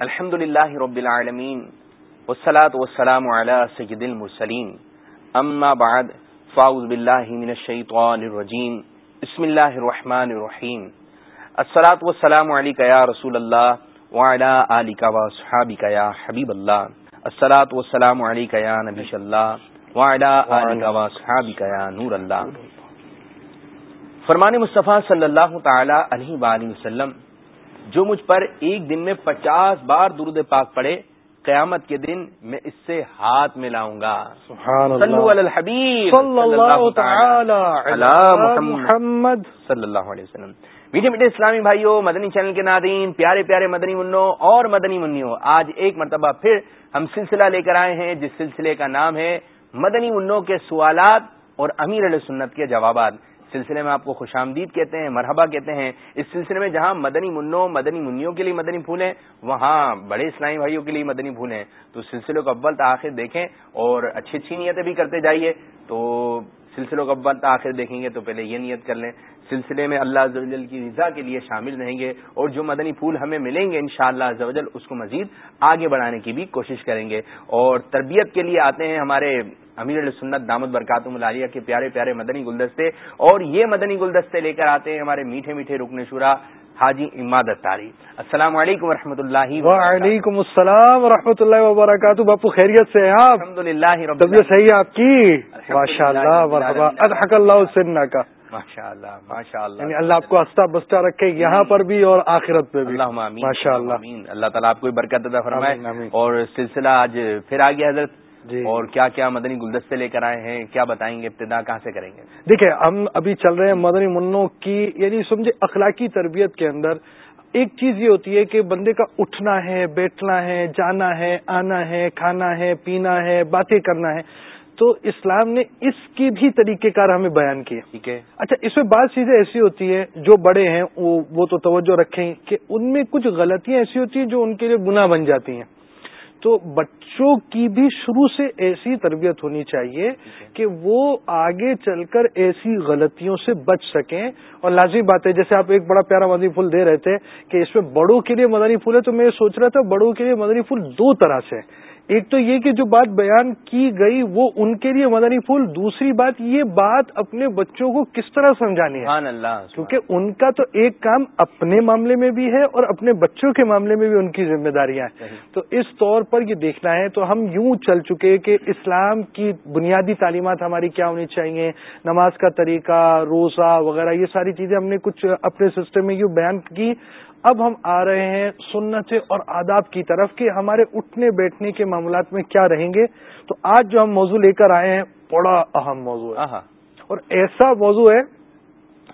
الحمد للہ رب العالمین والصلاة والسلام على سید المرسلین. اما بعد فاؤز باللہ من الشیطان الرجیم. بسم اللہ الرحمن الرحیم. الصلاة والسلام علیکہ یا رسول اللہ وعلا آلکہ وصحابکہ یا حبیب اللہ. الصلاة والسلام علیکہ یا نبی اللہ وعلا آلکہ وصحابکہ یا نور اللہ. فرمان مصطفیٰ صلی اللہ تعالی علیہ وآلہ وسلم جو مجھ پر ایک دن میں پچاس بار درود پاک پڑے قیامت کے دن میں اس سے ہاتھ ملاؤں گا۔ الحبیب۔ محمد۔ صلی اللہ علیہ وسلم۔ میٹھے میٹھے اسلامی بھائیوں مدنی چینل کے ناظرین پیارے پیارے مدنی منو اور مدنی منو آج ایک مرتبہ پھر ہم سلسلہ لے کر آئے ہیں جس سلسلے کا نام ہے مدنی منو کے سوالات اور امیر علیہ سنت کے جوابات۔ سلسلے میں آپ کو خوش آمدید کہتے ہیں، مرحبا کہتے ہیں۔ اس سلسلے میں جہاں مدنی منوں مدنی منوں کے لیے مدنی پھول ہیں، وہاں بڑے اسلامی بھائیوں کے لیے مدنی پھول ہیں۔ تو سلسلے کو اول تاخیر دیکھیں اور اچھی اچھی نیتیں بھی کرتے جائیے۔ تو سلسلوں کو اول تاخیر دیکھیں گے تو پہلے یہ نیت کر لیں۔ سلسلے میں اللہ زوجل کی رضا کے لیے شامل رہیں گے اور جو مدنی پھول ہمیں ملیں گے انشاءاللہ شاء اللہ اس کو مزید آگے بڑھانے کی بھی کوشش کریں گے۔ اور تربیت کے لیے آتے ہیں ہمارے امیر سنت دامد برکاتم العالیہ کے پیارے پیارے مدنی گلدستے۔ اور یہ مدنی گلدستے لے کر آتے ہیں ہمارے میٹھے میٹھے رکن شورا حاجی اماد تاری السلام علیکم و رحمۃ اللہ وعلیکم السلام و رحمۃ اللہ وبرکاتہ۔ باپو خیریت سے ہیں آپ؟ الحمد للہ صحیح آپ کی؟ ماشاء اللہ اللہ کا ماشاء اللہ ماشاء اللہ یعنی اللہ آپ کو ہستا بستا رکھے یہاں پر بھی اور آخرت پہ بھی۔ ماشاء اللہ اللہ تعالیٰ آپ کو برکت فرمائے۔ اور سلسلہ آج پھر آ گیا حضرت۔ جی۔ اور کیا کیا مدنی گلدستے لے کر آئے ہیں کیا بتائیں گے ابتدا کہاں سے کریں گے؟ دیکھیں ہم ابھی چل رہے ہیں مدنی منوں کی یعنی سمجھے اخلاقی تربیت کے اندر ایک چیز یہ ہوتی ہے کہ بندے کا اٹھنا ہے بیٹھنا ہے جانا ہے آنا ہے کھانا ہے پینا ہے باتیں کرنا ہے۔ تو اسلام نے اس کی بھی طریقہ کار ہمیں بیان کیے۔ ٹھیک ہے۔ اچھا اس میں بعض چیزیں ایسی ہوتی ہیں جو بڑے ہیں وہ تو توجہ رکھیں کہ ان میں کچھ غلطیاں ایسی ہوتی ہیں جو ان کے لیے گناہ بن جاتی ہیں۔ تو بچوں کی بھی شروع سے ایسی تربیت ہونی چاہیے کہ وہ آگے چل کر ایسی غلطیوں سے بچ سکیں۔ اور لازمی بات ہے جیسے آپ ایک بڑا پیارا مدنی پھول دے رہے تھے کہ اس میں بڑوں کے لیے مدنی پھول ہے تو میں سوچ رہا تھا بڑوں کے لیے مدنی پھول دو طرح سے ایک تو یہ کہ جو بات بیان کی گئی وہ ان کے لیے مدنی پھول دوسری بات یہ بات اپنے بچوں کو کس طرح سمجھانی ہے؟ اللہ کیونکہ ان کا تو ایک کام اپنے معاملے میں بھی ہے اور اپنے بچوں کے معاملے میں بھی ان کی ذمہ داریاں ہیں۔ تو اس طور پر یہ دیکھنا ہے تو ہم یوں چل چکے کہ اسلام کی بنیادی تعلیمات ہماری کیا ہونی چاہیے نماز کا طریقہ روزہ وغیرہ یہ ساری چیزیں ہم نے کچھ اپنے سسٹم میں یوں بیان کی۔ اب ہم آ رہے ہیں سنت اور آداب کی طرف کہ ہمارے اٹھنے بیٹھنے کے معاملات میں کیا رہیں گے۔ تو آج جو ہم موضوع لے کر آئے ہیں بڑا اہم موضوع ہے۔ اور ایسا موضوع ہے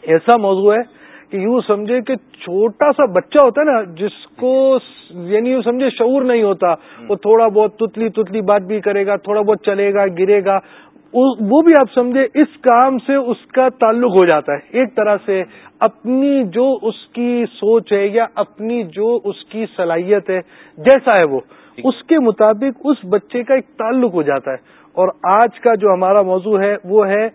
ایسا موضوع ہے کہ یوں سمجھے کہ چھوٹا سا بچہ ہوتا ہے نا جس کو یعنی یوں سمجھے شعور نہیں ہوتا۔ وہ تھوڑا بہت تتلی تتلی بات بھی کرے گا تھوڑا بہت چلے گا گرے گا۔ وہ بھی آپ سمجھے اس کام سے اس کا تعلق ہو جاتا ہے۔ ایک طرح سے اپنی جو اس کی سوچ ہے یا اپنی جو اس کی صلاحیت ہے جیسا ہے وہ اس کے مطابق اس بچے کا ایک تعلق ہو جاتا ہے۔ اور آج کا جو ہمارا موضوع ہے وہ ہے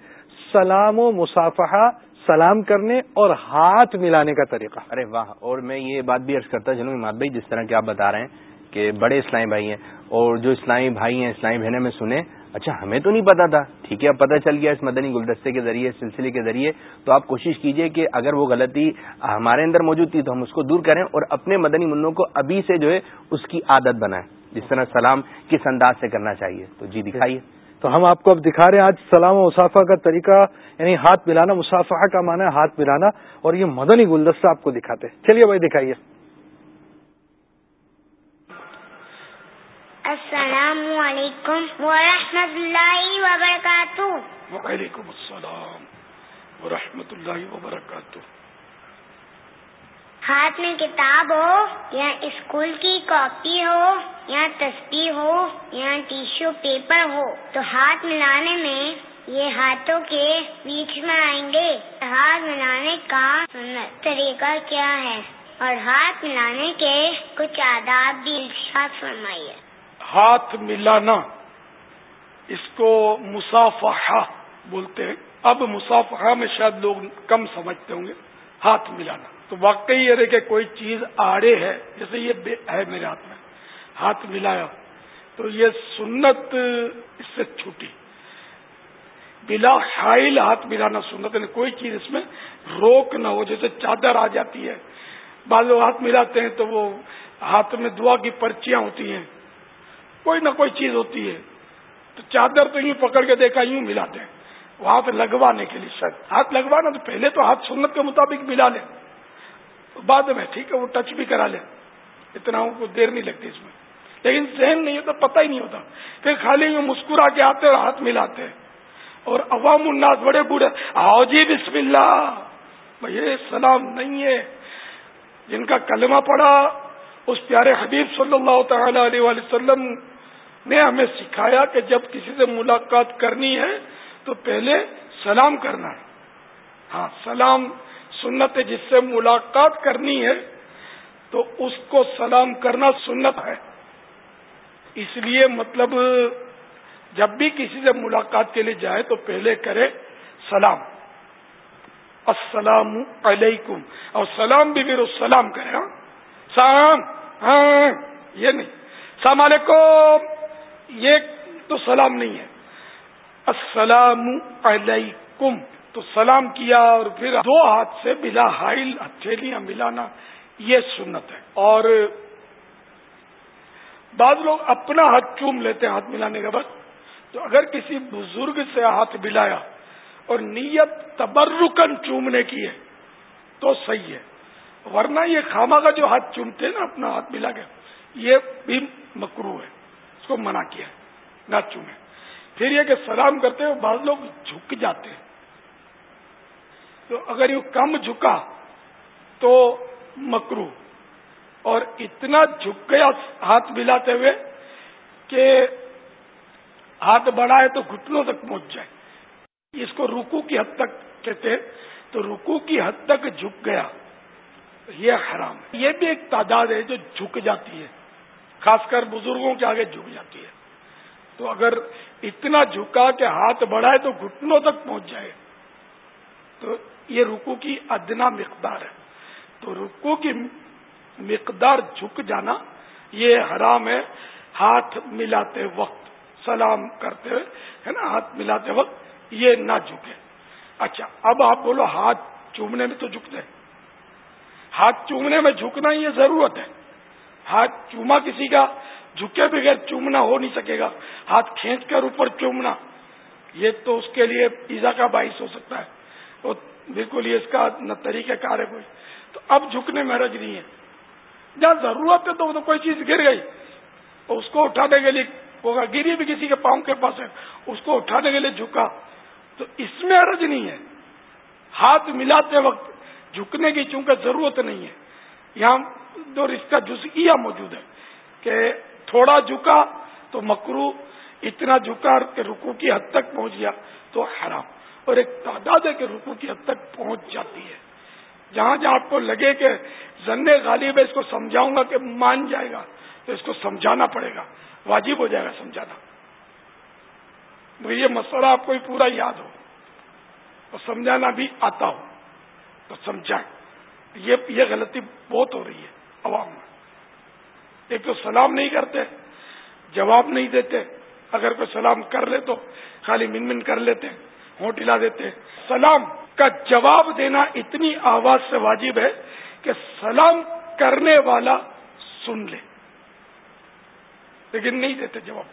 سلام و مسافہ سلام کرنے اور ہاتھ ملانے کا طریقہ۔ ارے واہ اور میں یہ بات بھی عرض کرتا چلوں ماد بھائی جس طرح کے آپ بتا رہے ہیں کہ بڑے اسلامی بھائی ہیں۔ اور جو اسلامی بھائی ہیں اسلامی بہنیں میں سنے اچھا ہمیں تو نہیں پتا تھا۔ ٹھیک ہے، اب پتہ چل گیا اس مدنی گلدستے کے ذریعے، سلسلے کے ذریعے۔ تو آپ کوشش کیجیے کہ اگر وہ غلطی ہمارے اندر موجود تھی تو ہم اس کو دور کریں اور اپنے مدنی منوں کو ابھی سے جو ہے اس کی عادت بنائیں۔ جس طرح سلام کس انداز سے کرنا چاہیے۔ تو جی دکھائیے۔ تو ہم آپ کو اب دکھا رہے ہیں، آج سلام و مسافہ کا طریقہ یعنی ہاتھ ملانا، مسافہ کا معنی ہے ہاتھ ملانا، اور یہ مدنی گلدستہ آپ کو دکھاتے چلیے بھائی، دکھائیے۔ السلام علیکم ورحمۃ اللہ وبرکاتہ وعلیکم السلام ورحمۃ اللہ وبرکاتہ ہاتھ میں کتاب ہو یا اسکول کی کاپی ہو یا تصویر ہو یا ٹیشو پیپر ہو تو ہاتھ ملانے میں یہ ہاتھوں کے بیچ میں آئیں گے۔ ہاتھ ملانے کا طریقہ کیا ہے؟ اور ہاتھ ملانے کے کچھ آداب بھی ارشاد فرمائیے۔ ہاتھ ملانا، اس کو مسافہ بولتے ہیں۔ اب مسافہ میں شاید لوگ کم سمجھتے ہوں گے، ہاتھ ملانا۔ تو واقعی یہ کہ کوئی چیز آڑے ہے، جیسے یہ ہے میرے ہاتھ میں، ہاتھ ملایا۔ تو یہ سنت اس سے چھوٹی۔ بلا حائل ہاتھ ملانا سنت یعنی کوئی چیز اس میں روک نہ ہو، جیسے چادر آ جاتی ہے۔ بعض لوگ ہاتھ ملاتے ہیں تو وہ ہاتھ میں دعا کی پرچیاں ہوتی ہیں۔ کوئی نہ کوئی چیز ہوتی ہے۔ تو چادر تو یوں پکڑ کے دیکھا، یوں ملاتے ہیں۔ وہ ہاتھ لگوانے کے لیے شاید ہاتھ لگوانا تو پہلے تو ہاتھ سنت کے مطابق ملا لیں۔ بعد میں ٹھیک ہے، وہ ٹچ بھی کرا لیں۔ اتنا ان کو دیر نہیں لگتی اس میں۔ لیکن ذہن نہیں ہوتا، پتہ ہی نہیں ہوتا۔ پھر خالی یوں مسکرا کے آتے اور ہاتھ ملاتے ہیں۔ اور عوام الناس بڑے بوڑھے آؤ جی بسم اللہ۔ یہ سلام نہیں ہے۔ جن کا کلمہ پڑا اس پیارے حبیب صلی اللہ تعالی علیہ وسلم نے ہمیں سکھایا کہ جب کسی سے ملاقات کرنی ہے تو پہلے سلام کرنا ہے۔ ہاں سلام، سنت ہے، جس سے ملاقات کرنی ہے تو اس کو سلام کرنا سنت ہے۔ اس لیے مطلب جب بھی کسی سے ملاقات کے لیے جائے تو پہلے کرے سلام۔ السلام علیکم۔ اور سلام بھی پھر سلام کرے ہاں۔ سلام ہاں یہ نہیں۔ السلام علیکم۔ یہ تو سلام نہیں ہے۔ السلام علیکم۔ تو سلام کیا اور پھر دو ہاتھ سے بلا ہائل، ہتھیلیاں ملانا، یہ سنت ہے۔ اور بعض لوگ اپنا ہاتھ چوم لیتے ہیں ہاتھ ملانے کے بعد۔ تو اگر کسی بزرگ سے ہاتھ ملایا اور نیت تبرکن چومنے کی ہے، تو صحیح ہے۔ ورنہ یہ خامہ کا جو ہاتھ چومتے ہیں نا، اپنا ہاتھ ملا کے، یہ بھی مکرو ہے۔ کو منع کیا نہ چومے پھر یہ کہ سلام کرتے ہیں بعض لوگ جھک جاتے ہیں۔ تو اگر یہ کم جھکا تو مکرو اور اتنا جھک گیا ہاتھ ملاتے ہوئے کہ ہاتھ بڑھائے تو گھٹنوں تک پہنچ جائے۔ اس کو رکو کی حد تک کہتے ہیں۔ تو رکو کی حد تک جھک گیا۔ یہ حرام ہے۔ یہ بھی ایک تعداد ہے جو جھک جاتی ہے۔ خاص کر بزرگوں کے آگے جھک جاتی ہے۔ تو اگر اتنا جھکا کہ ہاتھ بڑھائے تو گھٹنوں تک پہنچ جائے۔ تو یہ رکو کی ادنا مقدار ہے۔ تو رکو کی مقدار جھک جانا یہ حرام ہے۔ ہاتھ ملاتے وقت سلام کرتے ہوئے، ہے نا، ہاتھ ملاتے وقت یہ نہ جھکے۔ اچھا اب آپ بولو ہاتھ چومنے میں تو جھکتے ہاتھ چومنے میں جھکنا یہ ضرورت ہے۔ ہاتھ چوما کسی کا، جھکے بغیر چومنا ہو نہیں سکے گا۔ ہاتھ کھینچ کر اوپر چومنا، یہ تو اس کے لیے پیزا کا باعث ہو سکتا ہے۔ تو بالکل یہ اس کا نہ طریقہ کار ہے کوئی۔ تو اب جھکنے میں رج نہیں ہے جہاں ضرورت ہے تو کوئی چیز گر گئی۔ تو اس کو اٹھانے کے لیے ہوگا، گری بھی کسی کے پاؤں کے پاس ہے، اس کو اٹھانے کے لیے جھکا۔ تو اس میں عرض نہیں ہے۔ ہاتھ ملاتے وقت جھکنے کی چونکہ ضرورت نہیں ہے۔ یہاں دو رشتہ جزئیہ موجود ہے کہ تھوڑا جھکا تو مکرو، اتنا جھکا کہ رکو کی حد تک پہنچ گیا تو حرام۔ اور ایک تعداد ہے کہ رکو کی حد تک پہنچ جاتی ہے۔ جہاں جہاں آپ کو لگے کہ زن غالب ہے، اس کو سمجھاؤں گا کہ مان جائے گا، تو اس کو سمجھانا پڑے گا۔ واجب ہو جائے گا سمجھانا۔ یہ مسئلہ آپ کو پورا یاد ہو۔ اور سمجھانا بھی آتا ہو۔ تو سمجھائیں۔ یہ یہ غلطی بہت ہو رہی ہے عوام میں۔ ایک تو سلام نہیں کرتے، جواب نہیں دیتے۔ اگر کوئی سلام کر لے تو خالی من من کر لیتے، ہونٹ ہلا دیتے۔ سلام کا جواب دینا اتنی آواز سے واجب ہے کہ سلام کرنے والا سن لے۔ لیکن نہیں دیتے جواب۔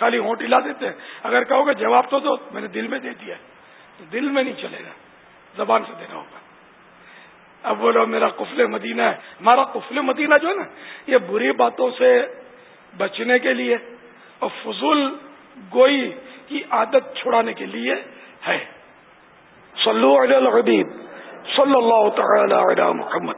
خالی ہونٹ ہلا دیتے۔ اگر کہو گے جواب تو دو، میں نے دل میں دے دیا تو دل میں نہیں چلے گا، زبان سے دینا ہوگا۔ اب بولو میرا کفل مدینہ ہے۔ ہمارا کفل مدینہ جو ہے نا یہ بری باتوں سے بچنے کے لیے اور فضول گوئی کی عادت چھڑانے کے لیے ہے۔ صلو علی الحبیب صلی اللہ تعالی علی محمد۔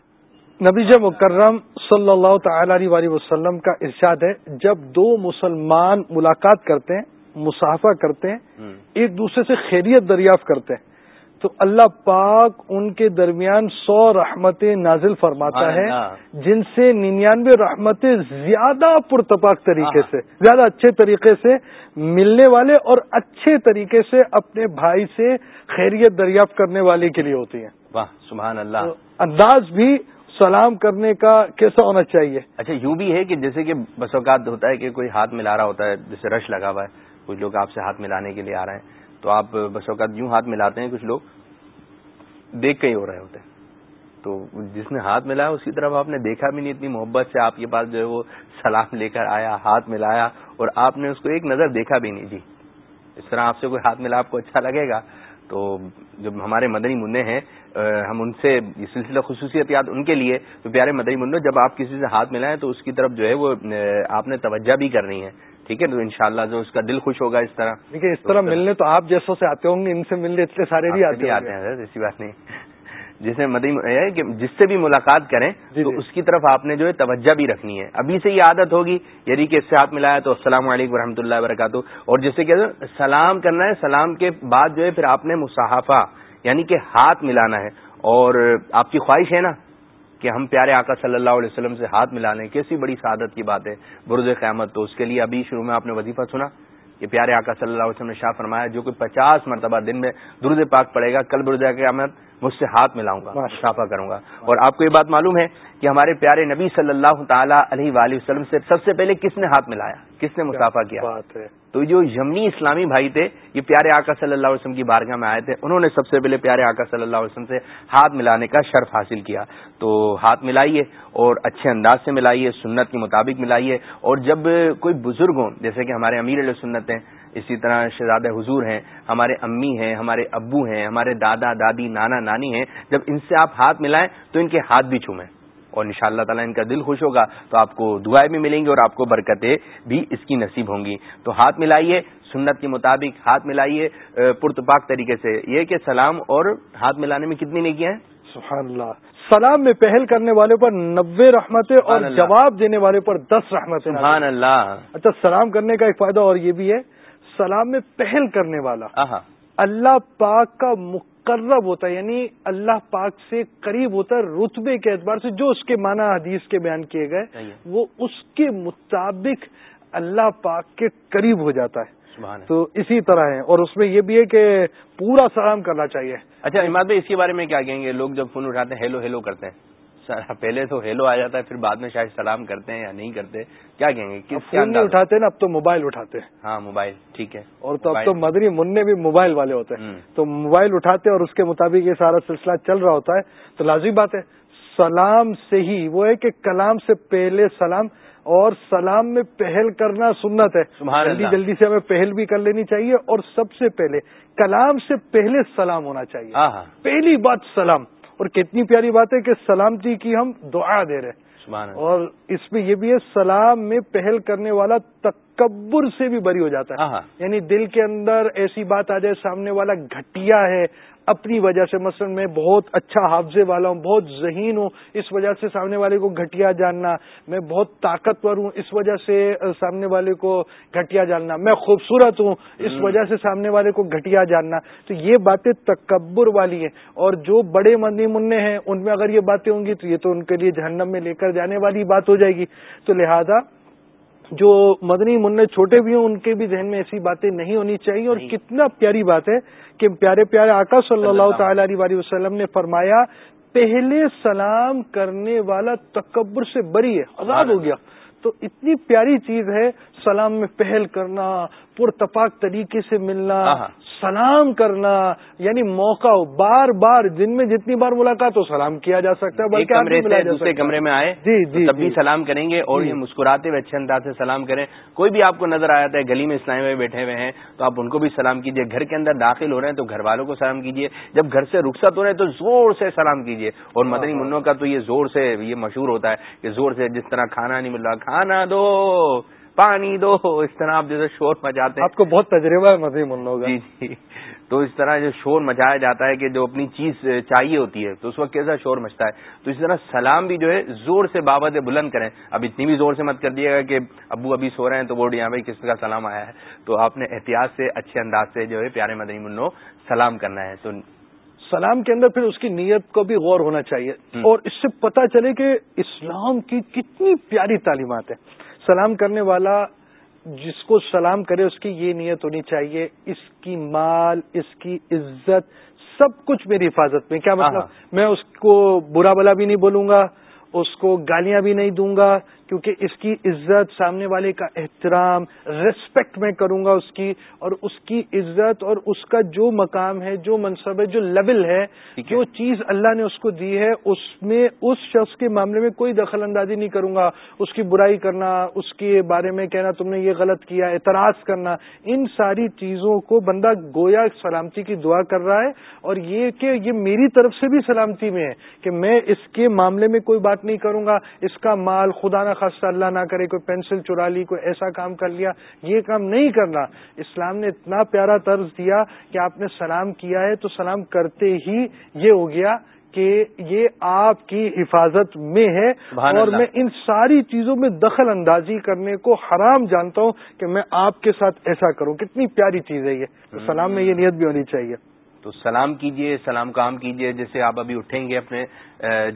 نبی مکرم صلی اللہ تعالی علیہ وسلم کا ارشاد ہے جب دو مسلمان ملاقات کرتے ہیں مسافہ کرتے ہیں ایک دوسرے سے خیریت دریافت کرتے ہیں۔ تو اللہ پاک ان کے درمیان سو رحمتیں نازل فرماتا ہے جن سے ننانوے رحمتیں زیادہ پرتپاک طریقے سے زیادہ اچھے طریقے سے ملنے والے اور اچھے طریقے سے اپنے بھائی سے خیریت دریافت کرنے والے کے لیے ہوتی ہیں۔ واہ سبحان اللہ۔ انداز بھی سلام کرنے کا کیسا ہونا چاہیے؟ اچھا یوں بھی ہے کہ جیسے کہ بس اوقات ہوتا ہے کہ کوئی ہاتھ ملا رہا ہوتا ہے جیسے رش لگا ہوا ہے کچھ لوگ آپ سے ہاتھ ملانے کے لیے آ رہے ہیں۔ تو آپ بس اوقات یوں ہاتھ ملاتے ہیں، کچھ لوگ دیکھ کے ہی ہو رہے ہوتے ہیں۔ تو جس نے ہاتھ ملایا اس کی طرف آپ نے دیکھا بھی نہیں، اتنی محبت سے آپ کے پاس جو ہے وہ سلام لے کر آیا، ہاتھ ملایا، اور آپ نے اس کو ایک نظر دیکھا بھی نہیں۔ جی اس طرح آپ سے کوئی ہاتھ ملا آپ کو اچھا لگے گا؟ تو جب ہمارے مدنی منع ہیں ہم ان سے یہ سلسلہ خصوصیت یاد ان کے لیے، تو پیارے مدنی منع جب آپ کسی سے ہاتھ ملائیں تو اس کی طرف جو ہے وہ آپ نے توجہ بھی کرنی ہے۔ ٹھیک ہے؟ تو انشاءاللہ جو اس کا دل خوش ہوگا اس طرح. دیکھیے اس طرح ملنے تو آپ جیسوں سے آتے ہوں گے ان سے ملنے اتنے سارے بھی آتے ہیں ایسی بات نہیں۔ جس میں مدنی کہ جس سے بھی ملاقات کریں جی، تو جی۔ اس کی طرف آپ نے جو ہے توجہ بھی رکھنی ہے۔ ابھی سے یہ عادت ہوگی یعنی کہ اس سے ہاتھ ملایا تو السلام علیکم و اللہ وبرکاتہ۔ اور جس سے کہ سلام کرنا ہے سلام کے بعد جو ہے پھر آپ نے مصحفہ یعنی کہ ہاتھ ملانا ہے۔ اور آپ کی خواہش ہے نا؟ کہ ہم پیارے آقا صلی اللہ علیہ وسلم سے ہاتھ ملا لیں کیسی بڑی سعادت کی بات ہے برز قیامت تو اس کے لیے ابھی شروع میں آپ نے وظیفہ سنا کہ پیارے آقا صلی اللہ علیہ وسلم نے شاہ فرمایا، جو کوئی پچاس مرتبہ دن میں درد پاک پڑے گا، کل برز قیامت مجھ سے ہاتھ ملاؤں گا شافا کروں گا۔ اور آپ کو یہ بات معلوم ہے کہ ہمارے پیارے نبی صلی اللہ تعالیٰ علیہ وآلہ وسلم سے سب سے پہلے کس نے ہاتھ ملایا؟ کس نے مسافہ کیا؟ تو جو یمنی اسلامی بھائی تھے یہ پیارے آقا صلی اللہ علیہ وسلم کی بارگاہ میں آئے تھے انہوں نے سب سے پہلے پیارے آقا صلی اللہ علیہ وسلم سے ہاتھ ملانے کا شرف حاصل کیا۔ تو ہاتھ ملائیے اور اچھے انداز سے ملائیے سنت کے مطابق ملائیے۔ اور جب کوئی بزرگ ہوں جیسے کہ ہمارے امیر علیہ سنت ہیں اسی طرح شہزاد حضور ہیں ہمارے امی ہیں ہمارے ابو ہیں ہمارے دادا دادی نانا نانی ہیں۔ جب ان سے آپ ہاتھ ملائیں تو ان کے ہاتھ بھی چھومیں۔ اور ان شاء اللہ تعالیٰ ان کا دل خوش ہوگا تو آپ کو دعائیں بھی ملیں گی اور آپ کو برکتیں بھی اس کی نصیب ہوں گی۔ تو ہاتھ ملائیے سنت کے مطابق ہاتھ ملائیے۔ پرتپاک طریقے سے یہ کہ سلام اور ہاتھ ملانے میں کتنی نیکیاں ہیں؟ سبحان اللہ سلام میں پہل کرنے والے پر نبے رحمتیں اور جواب دینے والے پر دس رحمتیں۔ سبحان اللہ اچھا سلام کرنے کا ایک فائدہ اور یہ بھی ہے سلام میں پہل کرنے والا۔ اللہ پاک کا مقرب ہوتا ہے یعنی اللہ پاک سے قریب ہوتا ہے رتبے کے اعتبار سے جو اس کے معنی حدیث کے بیان کیے گئے وہ اس کے مطابق اللہ پاک کے قریب ہو جاتا ہے۔ تو اسی طرح ہے اور اس میں یہ بھی ہے کہ پورا سلام کرنا چاہیے۔ اچھا اماد بھائی اس کے بارے میں کیا کہیں گے؟ لوگ جب فون اٹھاتے ہیں ہیلو ہیلو کرتے ہیں۔ پہلے تو ہیلو آ جاتا ہے پھر بعد میں شاید سلام کرتے ہیں یا نہیں کرتے۔ کیا کہیں گے؟ کس فون نہیں اٹھاتے نا اب تو موبائل اٹھاتے ہیں۔ ہاں موبائل ٹھیک ہے۔ اور تو اب تو مدنی منع بھی موبائل والے ہوتے ہیں۔ تو موبائل اٹھاتے اور اس کے مطابق یہ سارا سلسلہ چل رہا ہوتا ہے۔ تو لازمی بات ہے سلام سے ہی وہ ہے کہ کلام سے پہلے سلام اور سلام میں پہل کرنا سنت ہے۔ جلدی جلدی سے ہمیں پہل بھی کر لینی چاہیے اور سب سے پہلے کلام سے پہلے سلام ہونا چاہیے۔ پہلی بات سلام۔ اور کتنی پیاری بات ہے کہ سلامتی کی ہم دعا دے رہے اور اس میں یہ بھی ہے سلام میں پہل کرنے والا تکبر سے بھی بری ہو جاتا ہے۔ یعنی دل کے اندر ایسی بات آ جائے سامنے والا گھٹیا ہے اپنی وجہ سے مثلا میں بہت اچھا حافظے والا ہوں بہت ذہین ہوں اس وجہ سے سامنے والے کو گھٹیا جاننا میں بہت طاقتور ہوں اس وجہ سے سامنے والے کو گھٹیا جاننا میں خوبصورت ہوں اس وجہ سے سامنے والے کو گھٹیا جاننا۔ تو یہ باتیں تکبر والی ہیں۔ اور جو بڑے مندی منع ہیں ان میں اگر یہ باتیں ہوں گی تو یہ تو ان کے لیے جہنم میں لے کر جانے والی بات ہو جائے گی۔ تو لہذا جو مدنی منع چھوٹے بھی ہوں ان کے بھی ذہن میں ایسی باتیں نہیں ہونی چاہیے۔ اور کتنا پیاری بات ہے کہ پیارے پیارے آقا صلی اللہ تعالی۔ علیہ وسلم نے فرمایا پہلے سلام کرنے والا تکبر سے بری ہے آزاد ہو گیا۔ تو اتنی پیاری چیز ہے سلام میں پہل کرنا پرتپاک طریقے سے ملنا۔ سلام کرنا یعنی موقع ہو بار بار دن میں جتنی بار ملاقات ہو سلام کیا جا سکتا ہے بلکہ دوسرے کمرے میں آئے جی جی تب بھی جی۔ سلام کریں گے اور یہ مسکراتے ہوئے اچھے انداز سے سلام کریں۔ کوئی بھی آپ کو نظر آیا ہے گلی میں اسلام میں بیٹھے ہوئے ہیں تو آپ ان کو بھی سلام کیجیے گھر کے اندر داخل ہو رہے ہیں تو گھر والوں کو سلام کیجیے جب گھر سے رخصت ہو رہے ہیں تو زور سے سلام کیجیے اور مدنی منوں کا تو یہ زور سے یہ مشہور ہوتا ہے کہ زور سے جس طرح کھانا نہیں مل رہا کھانا دو۔ پانی دو۔ اس طرح آپ جیسے شور مچاتے ہیں۔ آپ کو بہت تجربہ ہے مدنی منوں کا۔ جی جی۔ تو اس طرح جو شور مچایا جاتا ہے کہ جو اپنی چیز چاہیے ہوتی ہے تو اس وقت کیسا شور مچتا ہے؟ تو اس طرح سلام بھی جو ہے زور سے بابت بلند کریں۔ اب اتنی بھی زور سے مت کر دیے گا کہ ابو ابھی سو رہے ہیں تو بورڈ یہاں بھائی کس کا سلام آیا ہے؟ تو آپ نے احتیاط سے اچھے انداز سے جو ہے پیارے مدنی منو سلام کرنا ہے۔ تو سلام کے اندر پھر اس کی نیت کو بھی غور ہونا چاہیے۔ اور اس سے پتا چلے کہ اسلام کی کتنی پیاری تعلیمات ہیں۔ سلام کرنے والا جس کو سلام کرے اس کی یہ نیت ہونی چاہیے اس کی مال اس کی عزت سب کچھ میری حفاظت میں۔ کیا مطلب؟ میں اس کو برا بلا بھی نہیں بولوں گا اس کو گالیاں بھی نہیں دوں گا کیونکہ اس کی عزت سامنے والے کا احترام ریسپیکٹ میں کروں گا اس کی اور اس کی عزت اور اس کا جو مقام ہے جو منصب ہے جو لیول ہے۔ جو چیز اللہ نے اس کو دی ہے اس میں اس شخص کے معاملے میں کوئی دخل اندازی نہیں کروں گا۔ اس کی برائی کرنا اس کے بارے میں کہنا تم نے یہ غلط کیا اعتراض کرنا ان ساری چیزوں کو بندہ گویا سلامتی کی دعا کر رہا ہے۔ اور یہ کہ یہ میری طرف سے بھی سلامتی میں ہے کہ میں اس کے معاملے میں کوئی بات نہیں کروں گا۔ اس کا مال خدا نہ خاصہ اللہ نہ کرے کوئی پینسل چرا لی کوئی ایسا کام کر لیا یہ کام نہیں کرنا۔ اسلام نے اتنا پیارا طرز دیا کہ آپ نے سلام کیا ہے تو سلام کرتے ہی یہ ہو گیا کہ یہ آپ کی حفاظت میں ہے۔ اور میں ان ساری چیزوں میں دخل اندازی کرنے کو حرام جانتا ہوں کہ میں آپ کے ساتھ ایسا کروں۔ کتنی پیاری چیز ہے یہ۔ سلام میں یہ نیت بھی ہونی چاہیے۔ تو سلام کیجیے سلام کام کیجیے جیسے آپ ابھی اٹھیں گے اپنے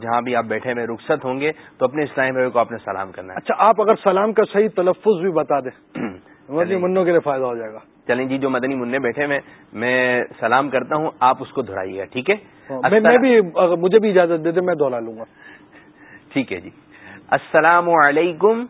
جہاں بھی آپ بیٹھے میں رخصت ہوں گے تو اپنے اسلامی بھائی کو آپ نے سلام کرنا ہے۔ اچھا آپ اگر سلام کا صحیح تلفظ بھی بتا دیں مدنی منوں کے لیے فائدہ ہو جائے گا۔ چلیں جی جو مدنی منع بیٹھے میں میں سلام کرتا ہوں آپ اس کو دہرائیے گا ٹھیک ہے؟ ہاں، میں بھی مجھے بھی اجازت دے دیں میں دہرا لوں گا۔ ٹھیک ہے جی۔ السلام علیکم۔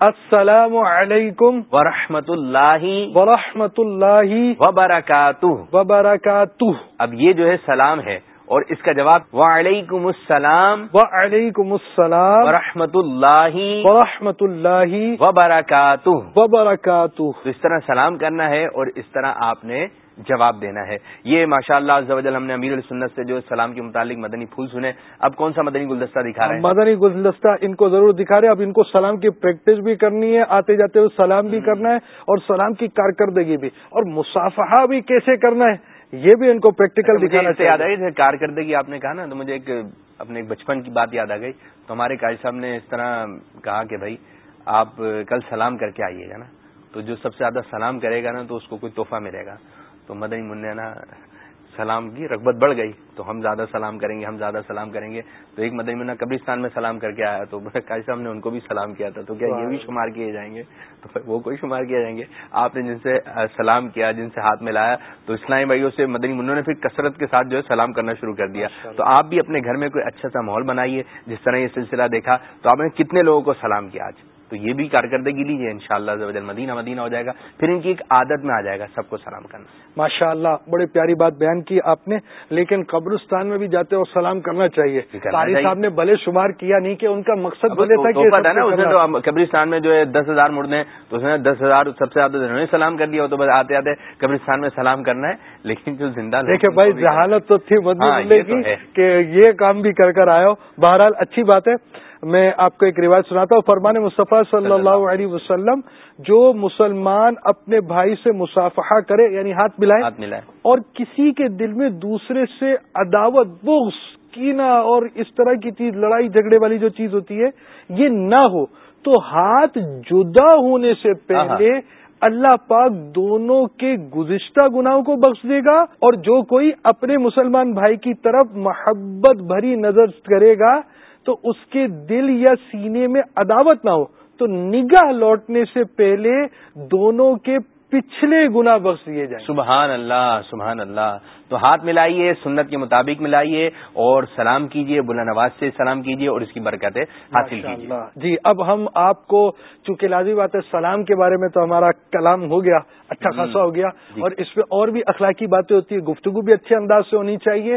السلام علیکم ورحمۃ اللہ ورحمۃ اللہ وبرکاتہ۔ وبرکاتہ۔ اب یہ جو ہے سلام ہے اور اس کا جواب وعلیکم السلام وعلیکم السلام ورحمۃ اللہ ورحمۃ اللہ وبرکاتہ۔ وبرکاتہ اس طرح سلام کرنا ہے اور اس طرح آپ نے جواب دینا ہے۔ یہ ماشاء اللہ ہم نے امیر السنت سے جو سلام کے متعلق مدنی پھول سنے۔ اب کون سا مدنی گلدستہ دکھا رہے ہیں؟ مدنی گلدستہ ان کو ضرور دکھا رہے ہیں۔ اب ان کو سلام کی پریکٹس بھی کرنی ہے آتے جاتے ہوئے سلام بھی کرنا ہے اور سلام کی کارکردگی بھی۔ اور مسافہ بھی کیسے کرنا ہے یہ بھی ان کو پریکٹیکل دکھانا سے یاد آئی کارکردگی آپ نے کہا نا تو مجھے ایک اپنے بچپن کی بات یاد آ گئی۔ تو ہمارے قائد صاحب نے اس طرح کہا کہ بھائی آپ کل سلام کر کے آئیے گا نا۔ تو جو سب سے زیادہ سلام کرے گا نا تو اس کو کوئی تحفہ ملے گا۔ تو مدنی نا سلام کی رغبت بڑھ گئی۔ تو ہم زیادہ سلام کریں گے ہم زیادہ سلام کریں گے۔ تو ایک مدنی منا قبرستان میں سلام کر کے آیا تو قائد صاحب نے ان کو بھی سلام کیا تھا۔ تو کیا یہ بھی شمار کیے جائیں گے؟ تو وہ کوئی شمار کیے جائیں گے۔ آپ نے جن سے سلام کیا جن سے ہاتھ ملایا تو اسلامی بھائیوں سے مدنی منوں نے پھر کثرت کے ساتھ جو ہے سلام کرنا شروع کر دیا۔ تو آپ بھی اپنے گھر میں کوئی اچھا سا ماحول بنائیے جس طرح یہ سلسلہ دیکھا۔ تو آپ نے کتنے لوگوں کو سلام کیا آج؟ تو یہ بھی کارکردگی لیجیے ان شاء اللہ مدینہ مدینہ ہو جائے گا۔ پھر ان کی ایک عادت میں آ جائے گا سب کو سلام کرنا۔ ماشاء اللہ بڑی پیاری بات بیان کی آپ نے لیکن قبرستان میں بھی جاتے اور سلام کرنا چاہیے۔ قاری صاحب نے بھلے شمار کیا نہیں کہ ان کا مقصد بھلے تھا کہ نا قبرستان میں جو ہے دس ہزار مردے ہیں تو اس نے دس ہزار سب سے زیادہ سلام کر دیا تو بس آتے آتے قبرستان میں سلام کرنا ہے۔ لیکن جو زندہ دیکھیں بھائی جہالت تو تھی ہاں، کہ یہ کام بھی کر کر آئے بہرحال اچھی بات ہے۔ میں آپ کو ایک روایت سناتا ہوں. فرمان مصطفیٰ صلی اللہ علیہ وسلم جو مسلمان اپنے بھائی سے مسافہ کرے یعنی ہاتھ ملائے اور کسی کے دل میں دوسرے سے عداوت بغض کینا اور اس طرح کی چیز لڑائی جھگڑے والی جو چیز ہوتی ہے یہ نہ ہو۔ تو ہاتھ جدا ہونے سے پہلے اللہ پاک دونوں کے گزشتہ گناہوں کو بخش دے گا اور جو کوئی اپنے مسلمان بھائی کی طرف محبت بھری نظر کرے گا تو اس کے دل یا سینے میں عداوت نہ ہو تو نگاہ لوٹنے سے پہلے دونوں کے پچھلے گنا بخش دیے جائیں۔ سبحان اللہ سبحان اللہ۔ تو ہاتھ ملائیے سنت کے مطابق ملائیے اور سلام کیجیے بلا نواز سے سلام کیجیے اور اس کی برکتیں حاصل کیجیے۔ جی اب ہم آپ کو چونکہ لازمی بات ہے سلام کے بارے میں تو ہمارا کلام ہو گیا اچھا خاصا ہو گیا جی۔ اور اس پہ اور بھی اخلاقی باتیں ہوتی ہیں گفتگو بھی اچھے انداز سے ہونی چاہیے۔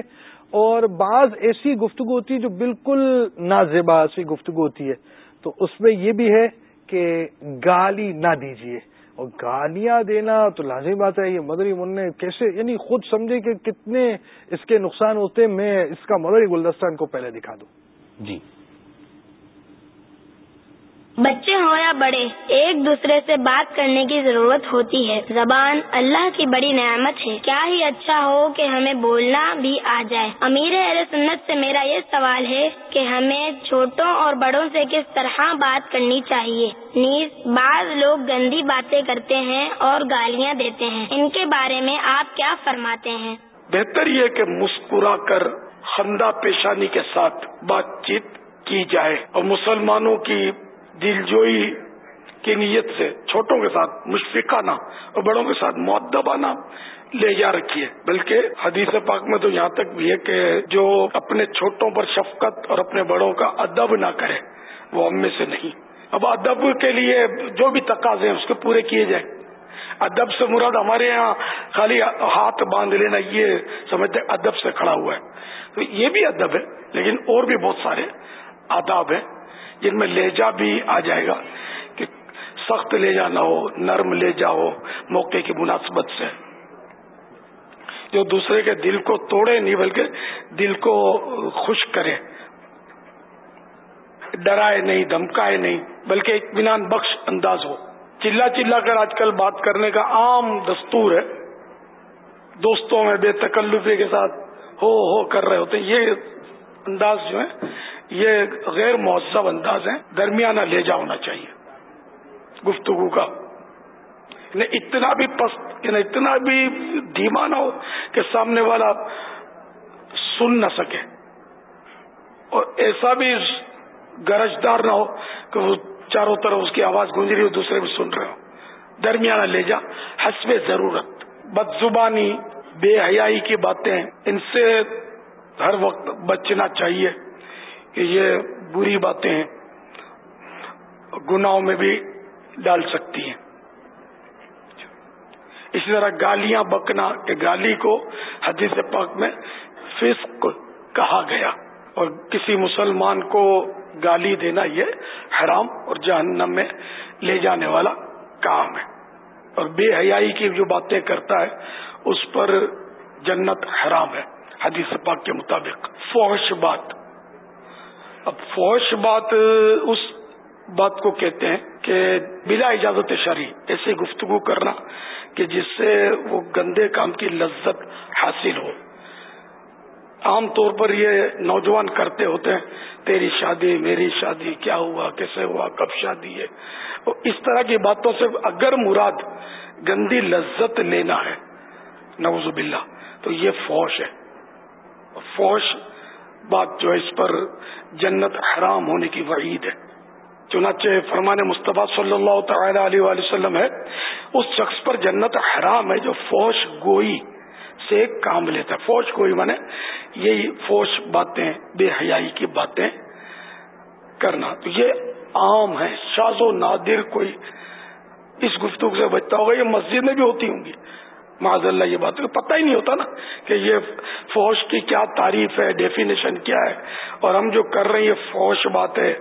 اور بعض ایسی گفتگو ہوتی ہے جو بالکل نازیبا سی گفتگو ہوتی ہے۔ تو اس میں یہ بھی ہے کہ گالی نہ دیجیے اور گالیاں دینا تو لازمی بات ہے، یہ مدری منع کیسے؟ یعنی خود سمجھے کہ کتنے اس کے نقصان ہوتے میں اس کا مدری گلدستان کو پہلے دکھا دوں۔ جی۔ بچے ہوں یا بڑے، ایک دوسرے سے بات کرنے کی ضرورت ہوتی ہے۔ زبان اللہ کی بڑی نعمت ہے۔ کیا ہی اچھا ہو کہ ہمیں بولنا بھی آ جائے۔ امیر اہل سنت سے میرا یہ سوال ہے کہ ہمیں چھوٹوں اور بڑوں سے کس طرح بات کرنی چاہیے؟ نیز، بعض لوگ گندی باتیں کرتے ہیں اور گالیاں دیتے ہیں۔ ان کے بارے میں آپ کیا فرماتے ہیں؟ بہتر یہ کہ مسکرا کر خندہ پیشانی کے ساتھ بات چیت کی جائے اور مسلمانوں کی دل جوئی کی نیت سے، چھوٹوں کے ساتھ مشفقانہ اور بڑوں کے ساتھ معدب آنا لے جا رکھی ہے۔ بلکہ حدیث پاک میں تو یہاں تک بھی ہے کہ جو اپنے چھوٹوں پر شفقت اور اپنے بڑوں کا ادب نہ کرے، وہ ہم میں سے نہیں۔ اب ادب کے لیے جو بھی تقاضے ہیں، اس کے پورے کیے جائیں۔ ادب سے مراد ہمارے یہاں خالی ہاتھ باندھ لینا، یہ سمجھتے ادب سے کھڑا ہوا ہے۔ تو یہ بھی ادب ہے، لیکن اور بھی بہت سارے آداب ہیں۔ جن میں لہجہ بھی آ جائے گا کہ سخت لے جانا ہو، نرم لے جاؤ موقع کی مناسبت سے۔ جو دوسرے کے دل کو توڑے نہیں، بلکہ دل کو خوش کرے۔ ڈرائے نہیں، دھمکائے نہیں، بلکہ اطمینان بخش انداز ہو۔ چلا چلا کر آج کل بات کرنے کا عام دستور ہے۔ دوستوں میں بے تکلفی کے ساتھ ہو ہو کر رہے ہوتے ہیں۔ یہ انداز جو ہے یہ غیر مہذب انداز ہے درمیانہ لے جا ہونا چاہیے۔ گفتگو کا۔ یعنی اتنا بھی پست یعنی اتنا بھی دھیما نہ ہو کہ سامنے والا سن نہ سکے۔ اور ایسا بھی گرجدار نہ ہو کہ وہ چاروں طرف اس کی آواز گونج رہی ہو، دوسرے بھی سن رہے ہو۔ درمیانہ لے جا۔ حسب ضرورت۔ بد زبانی بے حیائی کی باتیں، ان سے ہر وقت بچنا چاہیے۔ کہ یہ بری باتیں ہیں گناہوں میں بھی ڈال سکتی ہیں۔ اسی طرح گالیاں بکنا، کہ گالی کو حدیث پاک میں فسق کہا گیا اور کسی مسلمان کو گالی دینا یہ حرام اور جہنم میں لے جانے والا کام ہے۔ اور بے حیائی کی جو باتیں کرتا ہے، اس پر جنت حرام ہے۔ حدیث پاک کے مطابق فوش بات۔ اب فوش بات، اس بات کو کہتے ہیں کہ بلا اجازت شرح ایسی گفتگو کرنا کہ جس سے وہ گندے کام کی لذت حاصل ہو۔ عام طور پر یہ نوجوان کرتے ہوتے ہیں، تیری شادی، میری شادی، کیا ہوا، کیسے ہوا، کب شادی ہے؟ اس طرح کی باتوں سے اگر مراد گندی لذت لینا ہے نوز باللہ، تو یہ فوش ہے۔ فوش بات جو ہے اس پر جنت حرام ہونے کی وعید ہے۔ چنانچہ فرمان مصطفیٰ صلی اللہ تعالی علیہ وسلم ہے، اس شخص پر جنت حرام ہے جو فوش گوئی سے کام لیتا ہے۔ فوج کوئی مانے یہی فوج باتیں، بے حیائی کی باتیں کرنا۔ تو یہ عام ہے شاز و نادر کوئی اس گفتگو سے بچتا ہوگا، یہ مسجد میں بھی ہوتی ہوں گی۔ معذ اللہ، یہ بات پتہ ہی نہیں ہوتا نا کہ یہ فوج کی کیا تعریف ہے ڈیفینیشن کیا ہے۔ اور ہم جو کر رہے ہیں، یہ فوش بات ہے۔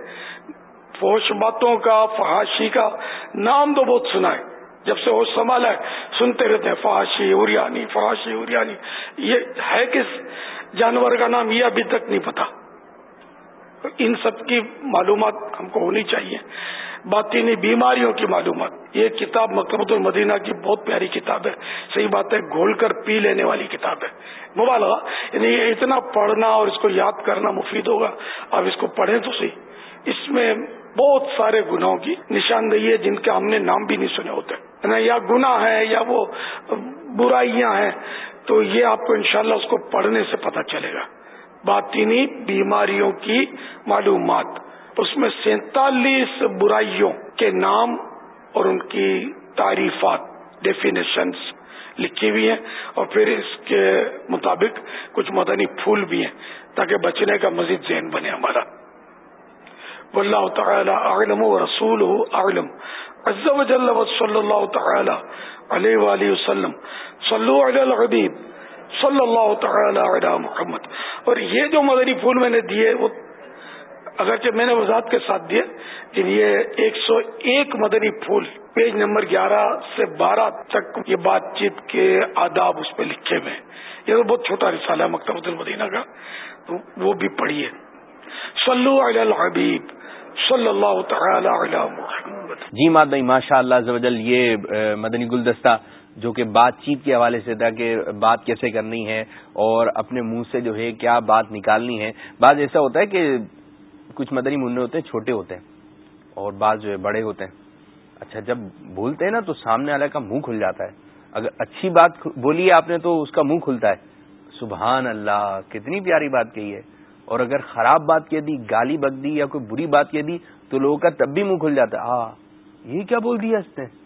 فوش باتوں کا، فحاشی کا نام تو بہت سنا ہے۔ جب سے وہ سنبھالا ہے، سنتے رہتے ہیں، فحاشی اریانی فحاشی اریانی یہ ہے کس جانور کا نام؟ یہ ابھی تک نہیں پتا۔ ان سب کی معلومات ہم کو ہونی چاہیے۔ باطینی بیماریوں کی معلومات۔ یہ کتاب مکتبۃ المدینہ کی بہت پیاری کتاب ہے۔ صحیح بات ہے، گھول کر پی لینے والی کتاب ہے۔ مبالغہ یعنی اتنا پڑھنا اور اس کو یاد کرنا مفید ہوگا۔ اب اس کو پڑھیں تو صحیح۔ اس میں بہت سارے گناہوں کی نشاندہی ہے جن کے ہم نے نام بھی نہیں سنے ہوتے۔ یا گناہ ہے یا وہ برائیاں ہیں۔ تو یہ آپ کو انشاءاللہ اس کو پڑھنے سے پتہ چلے گا۔ باطینی بیماریوں کی معلومات۔ اس میں سینتالیس برائیوں کے نام اور ان کی تعریفات ڈیفینیشنس لکھی ہوئی ہیں اور پھر اس کے مطابق کچھ مدنی پھول بھی ہیں تاکہ بچنے کا مزید ذہن بنے ہمارا۔ واللہ تعالی اعلم و رسول اعلم۔ عز و جل و صلی اللہ تعالی علیہ وآلہ وسلم۔ صلو علی الحبیب۔ صلی اللہ تعالی علی محمد۔ اور یہ جو مدنی پھول میں نے دیے، وہ اگرچہ میں نے وضاحت کے ساتھ دیے لیکن یہ ایک سو ایک مدنی پھول پیج نمبر گیارہ سے بارہ تک یہ بات چیت کے آداب اس پہ لکھے ہوئے یہ تو بہت چھوٹا رسالہ ہے مکتبۃ المدینہ کا۔ تو وہ بھی پڑھیے۔ صلو علی الحبیب، صلی اللہ تعالی علی محمد۔ جی مادہ ماشاء اللہ یہ مدنی گلدستہ جو کہ بات چیت کے حوالے سے تھا کہ بات کیسے کرنی ہے اور اپنے منہ سے جو ہے کیا بات نکالنی ہے۔ بعض ایسا ہوتا ہے کہ کچھ مدنی منع ہوتے ہیں، چھوٹے ہوتے ہیں، اور بعض جو ہے بڑے ہوتے ہیں۔ اچھا جب بولتے ہیں نا تو سامنے والے کا منہ کھل جاتا ہے۔ اگر اچھی بات بولی ہے آپ نے تو اس کا منہ کھلتا ہے۔ سبحان اللہ، کتنی پیاری بات کہی ہے۔ اور اگر خراب بات کہہ دی، گالی بک دی یا کوئی بری بات کہہ دی، تو لوگوں کا تب بھی منہ کھل جاتا ہے۔ یہ کیا بول دیا اس نے؟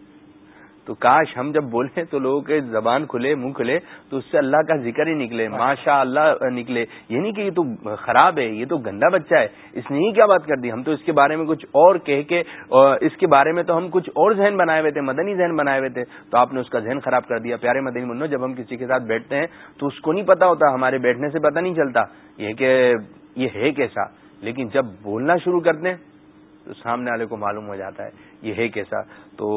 تو کاش ہم جب بولیں تو لوگوں کے زبان کھلے منہ کھلے تو اس سے اللہ کا ذکر ہی نکلے ماشاء اللہ نکلے۔ یہ نہیں کہ یہ تو خراب ہے یہ تو گندا بچہ ہے۔ اس نے ہی کیا بات کر دی؟ ہم تو اس کے بارے میں کچھ اور کہہ کے اس کے بارے میں تو ہم کچھ اور ذہن بنائے ہوئے تھے مدنی ذہن بنائے ہوئے تھے۔ تو آپ نے اس کا ذہن خراب کر دیا۔ پیارے مدنی منو جب ہم کسی کے ساتھ بیٹھتے ہیں تو اس کو نہیں پتا ہوتا ہمارے بیٹھنے سے پتہ نہیں چلتا۔ یہ کہ یہ ہے کیسا؟ لیکن جب بولنا شروع کرتے ہیں تو سامنے والے کو معلوم ہو جاتا ہے یہ ہے کیسا؟ تو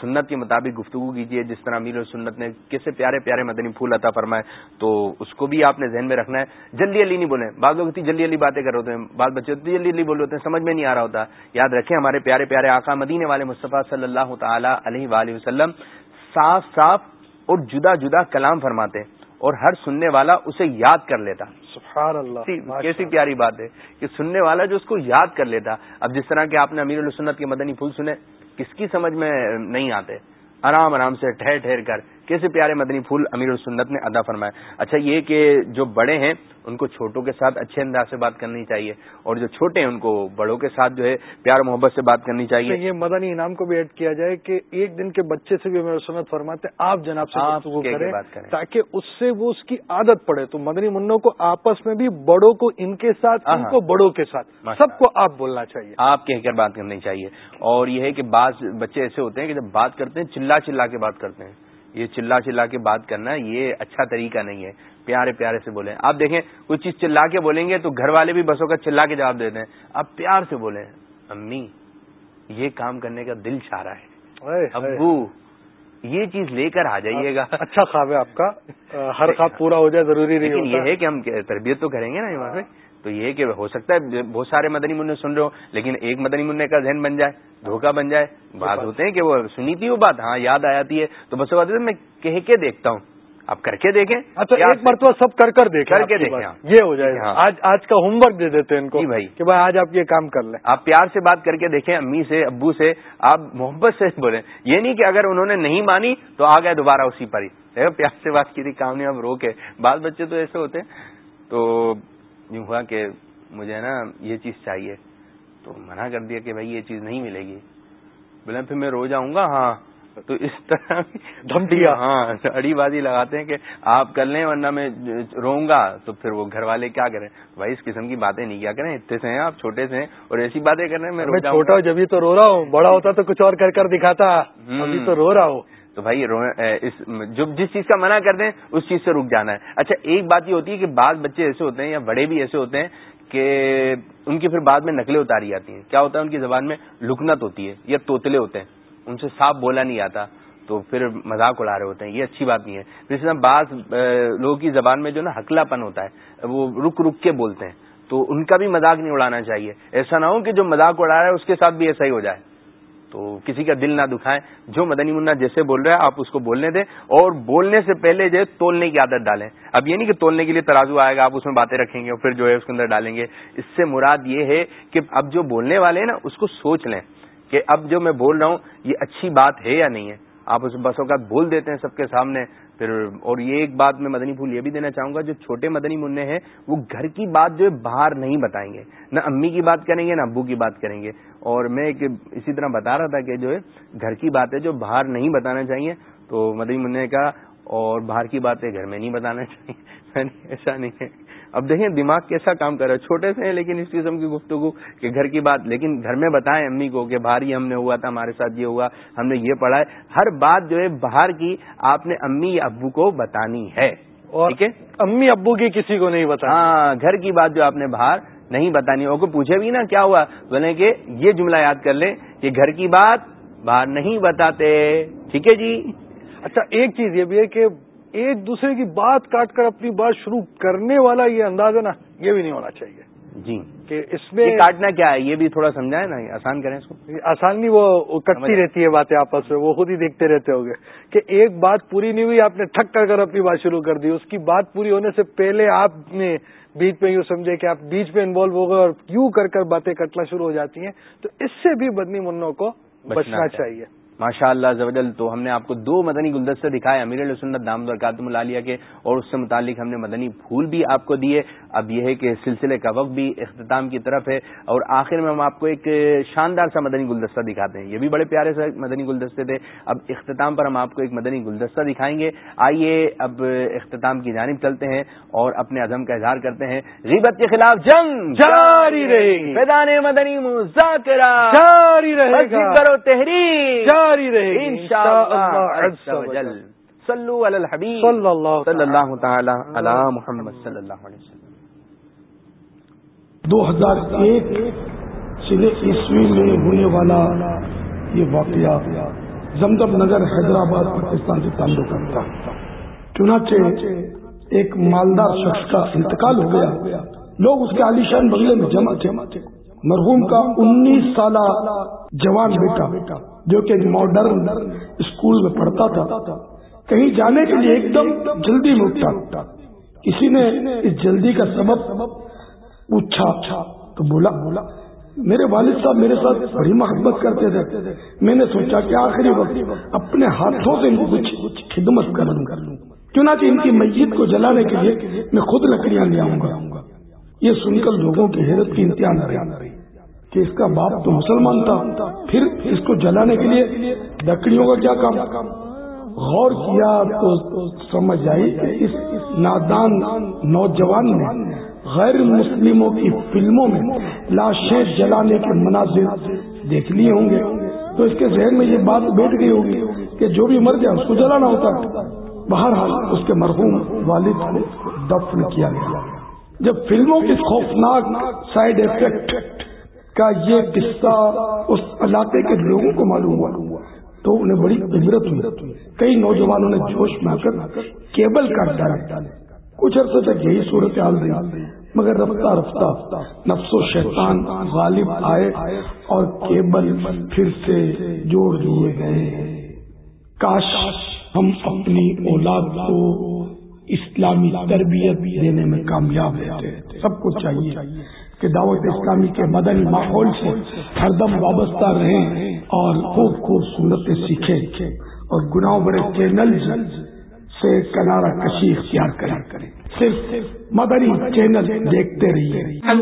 سنت کے مطابق گفتگو کیجیے جس طرح امیر سنت نے کیسے پیارے پیارے مدنی پھول عطا فرمائے تو اس کو بھی آپ نے ذہن میں رکھنا ہے۔ جلدی علی نہیں بولیں۔ بعض لوگ اتنی جلدی علی باتیں کر ہوتے ہیں بعض بچے اتنی جلدی علی بول ہوتے ہیں سمجھ میں نہیں آ رہا ہوتا۔ یاد رکھیں ہمارے پیارے پیارے آقا مدینے والے مصطفیٰ صلی اللہ تعالی علیہ وآلہ وسلم صاف صاف اور جدا جدا کلام فرماتے ہیں اور ہر سننے والا اسے یاد کر لیتا۔ سبحان اللہ کیسی پیاری بات ہے کہ سننے والا جو اس کو یاد کر لیتا۔ اب جس طرح کہ آپ نے امیر السنت کے مدنی پھول سنے کس کی سمجھ میں نہیں آتے؟ آرام آرام سے ٹھہر ٹھہر کر کیسے پیارے مدنی پھول امیر السنت نے ادا فرمایا اچھا یہ کہ جو بڑے ہیں ان کو چھوٹوں کے ساتھ اچھے انداز سے بات کرنی چاہیے اور جو چھوٹے ہیں ان کو بڑوں کے ساتھ جو ہے پیار محبت سے بات کرنی چاہیے۔ یہ مدنی انعام کو بھی ایڈ کیا جائے کہ ایک دن کے بچے سے بھی امیر سنت فرماتے آپ جناب سے بات کریں۔ تاکہ اس سے وہ اس کی عادت پڑے۔ تو مدنی منوں کو آپس میں بھی بڑوں کو ان کے ساتھ ان کو بڑوں کے ساتھ سب کو آپ بولنا چاہیے۔ آپ کہہ کر بات کرنی چاہیے۔ اور یہ ہے کہ بعض بچے ایسے ہوتے ہیں کہ جب بات کرتے ہیں چلا چلا کے بات کرتے ہیں۔ یہ چلا چلا کے بات کرنا یہ اچھا طریقہ نہیں ہے۔ پیارے پیارے سے بولیں۔ آپ دیکھیں کوئی چیز چلا کے بولیں گے تو گھر والے بھی بسوں کا چلا کے جواب دیتے ہیں آپ پیار سے بولیں۔ امی یہ کام کرنے کا دل چاہ رہا ہے۔ ابو یہ چیز لے کر آ جائیے گا۔ اچھا خواب ہے آپ کا۔ ہر خواب پورا ہو جائے ضروری نہیں یہ ہے کہ ہم تربیت تو کریں گے نا یہاں سے تو یہ کہ ہو سکتا ہے بہت سارے مدنی منع سن رہے ہو لیکن ایک مدنی منع کا ذہن بن جائے دھوکہ بن جائے بات ہوتے ہیں کہ وہ سنی تھی وہ بات ہاں یاد آتی ہے تو بس بات میں کہہ کے دیکھتا ہوں۔ آپ کر کے دیکھیں۔ اچھا ایک مرتبہ سب کر کر دیکھیں کر کے دیکھیں ہاں۔ یہ ہو جائے۔ ہاں۔ آج آج کا ہوم ورک دے دیتے ہیں ان کو بھائی۔ کہ بھائی آج آپ یہ کام کر لیں۔ آپ پیار سے بات کر کے دیکھیں امی سے ابو سے آپ محبت سے بولیں۔ یہ نہیں کہ اگر انہوں نے نہیں مانی تو آ گئے دوبارہ اسی پر ہی۔ پیار سے بات کی تھی کام نہیں اب روکے بعض بچے تو ایسے ہوتے ہیں۔ تو یوں ہوا کہ مجھے نا یہ چیز چاہیے۔ تو منع کر دیا کہ بھائی یہ چیز نہیں ملے گی۔ بولے پھر میں رو جاؤں گا؟ ہاں۔ تو اس طرح دھم دیا۔ ہاں اڑی بازی لگاتے ہیں کہ آپ کر لیں ورنہ میں روؤں گا۔ تو پھر وہ گھر والے کیا کریں؟ بھائی اس قسم کی باتیں نہیں کیا کریں۔ اتنے سے ہیں آپ چھوٹے سے ہیں اور ایسی باتیں کر رہے ہیں میں چھوٹا ہوں جبھی تو رو رہا ہوں بڑا ہوتا تو کچھ اور کر کر دکھاتا۔ ابھی تو رو رہا ہوں۔ تو بھائی جو جس چیز کا منع کر دیں، اس چیز سے رک جانا ہے۔ اچھا ایک بات یہ ہوتی ہے کہ بعض بچے ایسے ہوتے ہیں یا بڑے بھی ایسے ہوتے ہیں کہ ان کی پھر بعد میں نقلیں اتاری جاتی ہیں۔ کیا ہوتا ہے، ان کی زبان میں لکنت ہوتی ہے یا توتلے ہوتے ہیں۔ ان سے صاف بولا نہیں آتا تو پھر مذاق اڑا رہے ہوتے ہیں۔ یہ اچھی بات نہیں ہے۔ جس طرح بعض لوگوں کی زبان میں جو نا ہکلا پن ہوتا ہے، وہ رک رک کے بولتے ہیں۔ تو ان کا بھی مذاق نہیں اڑانا چاہیے۔ ایسا نہ ہو کہ جو مذاق اڑا رہا ہے، اس کے ساتھ بھی ایسا ہی ہو جائے۔ تو کسی کا دل نہ دکھائیں جو مدنی منا جیسے بول رہے ہیں آپ اس کو بولنے دیں اور بولنے سے پہلے جو ہے تولنے کی عادت ڈالیں۔ اب یہ نہیں کہ تولنے کے لیے ترازو آئے گا، آپ اس میں باتیں رکھیں گے اور پھر جو ہے اس کے اندر ڈالیں گے۔ اس سے مراد یہ ہے کہ اب جو بولنے والے ہیں نا، اس کو سوچ لیں کہ اب جو میں بول رہا ہوں، یہ اچھی بات ہے یا نہیں ہے۔ آپ اس بسوں کا بول دیتے ہیں سب کے سامنے۔ پھر اور یہ ایک بات میں مدنی پھول یہ بھی دینا چاہوں گا، جو چھوٹے مدنی منع ہیں، وہ گھر کی بات جو ہے باہر نہیں بتائیں گے۔ نہ امی کی بات کریں گے، نہ ابو کی بات کریں گے۔ اور میں ایک اسی طرح بتا رہا تھا کہ جو ہے گھر کی باتیں جو باہر نہیں بتانا چاہیے، تو مدنی منع کا اور باہر کی باتیں گھر میں نہیں بتانا چاہیے۔ ایسا نہیں ہے۔ اب دیکھیں دماغ کیسا کام کر رہا ہے چھوٹے سے ہیں لیکن اس قسم کی گفتگو کہ گھر کی بات لیکن گھر میں بتائیں امی کو کہ باہر ہی ہم نے ہوا تھا ہمارے ساتھ یہ ہوا ہم نے یہ پڑھا ہے۔ ہر بات جو ہے باہر کی آپ نے امی یا ابو کو بتانی ہے ٹھیک ہے؟ امی ابو کی کسی کو نہیں بتا ہاں گھر کی بات جو آپ نے باہر نہیں بتانی وہ کو پوچھے بھی نا کیا ہوا بولے کہ یہ جملہ یاد کر لیں کہ گھر کی بات باہر نہیں بتاتے ٹھیک ہے جی؟ اچھا ایک چیز یہ بھی ہے کہ ایک دوسرے کی بات کاٹ کر اپنی بات شروع کرنے والا یہ انداز ہے نا یہ بھی نہیں ہونا چاہیے۔ جی۔ کہ اس میں کاٹنا کیا ہے؟ یہ بھی تھوڑا سمجھائے نا آسان کریں اس کو۔ آسان نہیں وہ کٹتی رہتی ہے باتیں آپس میں وہ خود ہی دیکھتے رہتے ہو گے۔ کہ ایک بات پوری نہیں ہوئی آپ نے ٹھک کر کر اپنی بات شروع کر دی۔ اس کی بات پوری ہونے سے پہلے آپ نے بیچ میں یوں سمجھے کہ آپ بیچ میں انوالو ہو گئے اور یوں کر کر باتیں کٹنا شروع ہو جاتی ہیں۔ تو اس سے بھی بدنی منوں کو بچنا چاہیے۔ ماشاء اللہ زوجل تو ہم نے آپ کو دو مدنی گلدستے دکھائے امیر السنت دام القاتم العالیہ کے اور اس سے متعلق ہم نے مدنی پھول بھی آپ کو دیے۔ اب یہ ہے کہ سلسلے کا وقت بھی اختتام کی طرف ہے اور آخر میں ہم آپ کو ایک شاندار سا مدنی گلدستہ دکھاتے ہیں۔ یہ بھی بڑے پیارے سے مدنی گلدستے تھے۔ اب اختتام پر ہم آپ کو ایک مدنی گلدستہ دکھائیں گے۔ آئیے اب اختتام کی جانب چلتے ہیں اور اپنے عزم کا اظہار کرتے ہیں۔ غیبت کے خلاف جنگ! جاری رہے گی۔ میدان مدنی مذاکرہ! جاری رہے گا۔ تحریر! جاری رہے گی. انشاءاللہ صلو علی الحبیب. صلی اللہ صلی اللہ تعالی علی محمد صلی اللہ علیہ وسلم. دو ہزار ایک سلے عیسوی میں ہونے والا یہ واقعہ زمزم نگر حیدرآباد پاکستان سے تعلق کرتا چنانچہ ایک مالدار شخص کا انتقال ہو گیا۔ لوگ اس کے عالیشان بنگلے میں جمع تھے۔ مرحوم کا انیس سالہ جوان بیٹا۔ جو کہ ماڈرن اسکول میں پڑھتا تھا، کہیں جانے کے لیے ایک دم جلدی میں اٹھا کسی نے اس جلدی کا سبب پوچھا، تو بولا بولا میرے والد صاحب میرے ساتھ بڑی محبت کرتے تھے۔ میں نے سوچا کہ آخری وقت اپنے ہاتھوں سے ان کو کچھ خدمت کر لوں۔ چنانچہ ان کی میت کو جلانے کے لیے میں خود لکڑیاں لے آؤں گا۔ یہ سن کر لوگوں کی حیرت کی انتہا نہ رہی کہ اس کا باپ تو مسلمان تھا، پھر اس کو جلانے کے لیے لکڑیوں کا کیا کام؟ غور کیا تو سمجھ آئی کہ اس نادان نوجوان نے غیر مسلموں کی فلموں میں لاشیں جلانے کے مناظر دیکھ لیے ہوں گے۔ تو اس کے ذہن میں یہ بات بیٹھ گئی ہوگی کہ جو بھی مر جائے اس کو جلانا ہوتا ہے۔ بہرحال اس کے مرحوم والد کو دفن کیا گیا۔ جب فلموں کے خوفناک سائڈ افیکٹ کا یہ قصہ اس علاقے کے لوگوں کو معلوم ہوا۔ تو انہیں بڑی عبرت ہوئی۔ کئی نوجوانوں نے جوش میں آ کر کیبل کاٹ ڈالے کچھ عرصے تک یہی صورت حال رہی۔ مگر رفتہ رفتہ نفس و شیطان غالب آئے اور کیبل پھر سے جوڑ دیے گئے۔ کاش ہم اپنی اولاد کو اسلامی تربیت دینے میں کامیاب رہتے۔ سب کو چاہیے۔ کہ دعوت اسلامی کے مدنی ماحول سے ہر دم وابستہ رہیں اور خوب خوبصورت سیکھیں اور گناہ بڑے چینل سے کنارا کشی اختیار کریں۔ صرف مدنی چینل دیکھتے رہیے۔